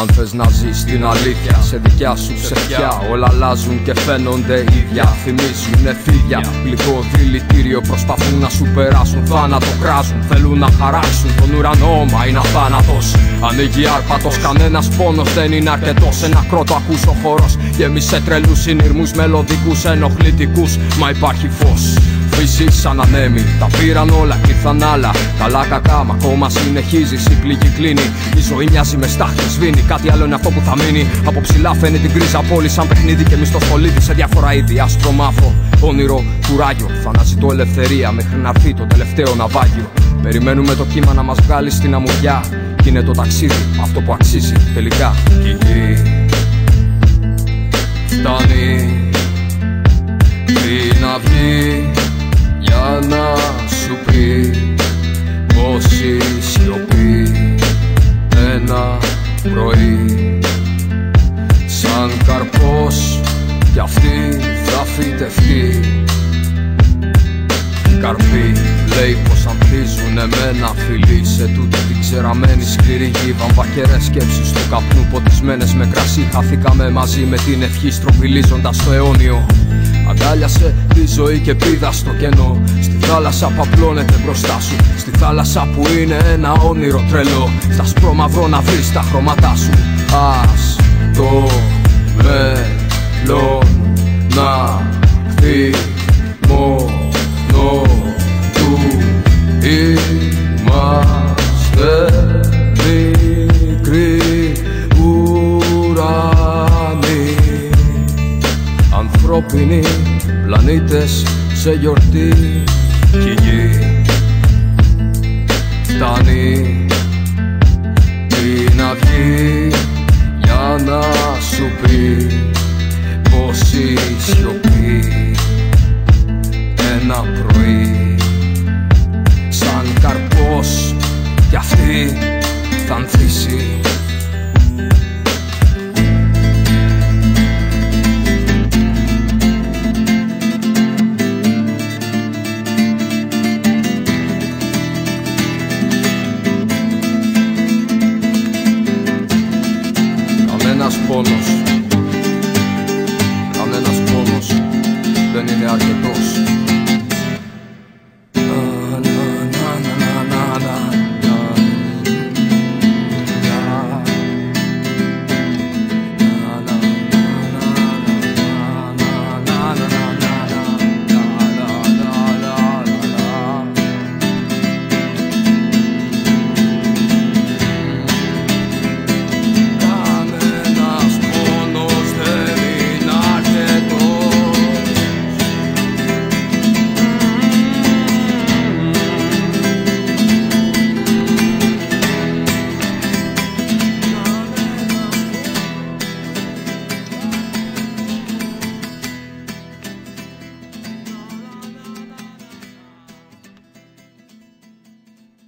Αν θες να ζεις την αλήθεια σε δικιά σου ψευτιά. Όλα αλλάζουν και φαίνονται ίδια. Θυμίζουν εφίδια Γλυκό δηλητήριο. Προσπαθούν να σου περάσουν Θάνατο κράζουν, θέλουν να χαράξουν Τον ουρανό μα είναι αθάνατος. Ανοίγει άρπατος, κανένας πόνος δεν είναι αρκετός. Ένα κρότο ακούς ο χώρος Γέμισε τρελούς συνειρμούς μελωδικούς ενοχλητικούς. Μα υπάρχει φως Φύση σαν ανέμι, τα πήραν όλα και ήρθαν άλλα. Καλά κακά, μα ακόμα συνεχίζει. Η πληγή κλείνει. Η ζωή μοιάζει με στάχτη, σβήνει. Κάτι άλλο είναι αυτό που θα μείνει. Από ψηλά φαίνει την κρίζα πόλη σαν παιχνίδι και μισθό σε διάφορα είδη. Άσπρο μαύρο, όνειρο, κουράγιο. Θα αναζητώ ελευθερία μέχρι να έρθει το τελευταίο ναυάγιο. Περιμένουμε το κύμα να μας βγάλει στην αμμουδιά. Κι είναι το ταξίδι, αυτό που αξίζει τελικά. Κι φτάνει πριν να ένα πρωί. Σαν καρπός κι αυτή θα φυτευτεί Καρποί λέει πως ανθίζουν εμένα φιλί Σε τούτη την ξεραμένη σκληρή γη Βαμβακερές σκέψεις του καπνού ποτισμένες με κρασί. Χαθήκαμε μαζί με την ευχή στροβιλίζοντας το αιώνιο. Αγκάλιασε τη ζωή και πήδα στο κενό. Στη θάλασσα που απλώνεται μπροστά σου. Στη θάλασσα που είναι ένα όνειρο τρελό. Στα σπρώμαυρο να βρεις τα χρώματά σου. Ας πλανήτες σε γιορτή κι γη φτάνει την αυγή για να σου πει πως η σιωπή ένα πρωί Σαν καρπός πόνος. Κανένας πόνος δεν είναι αρκετός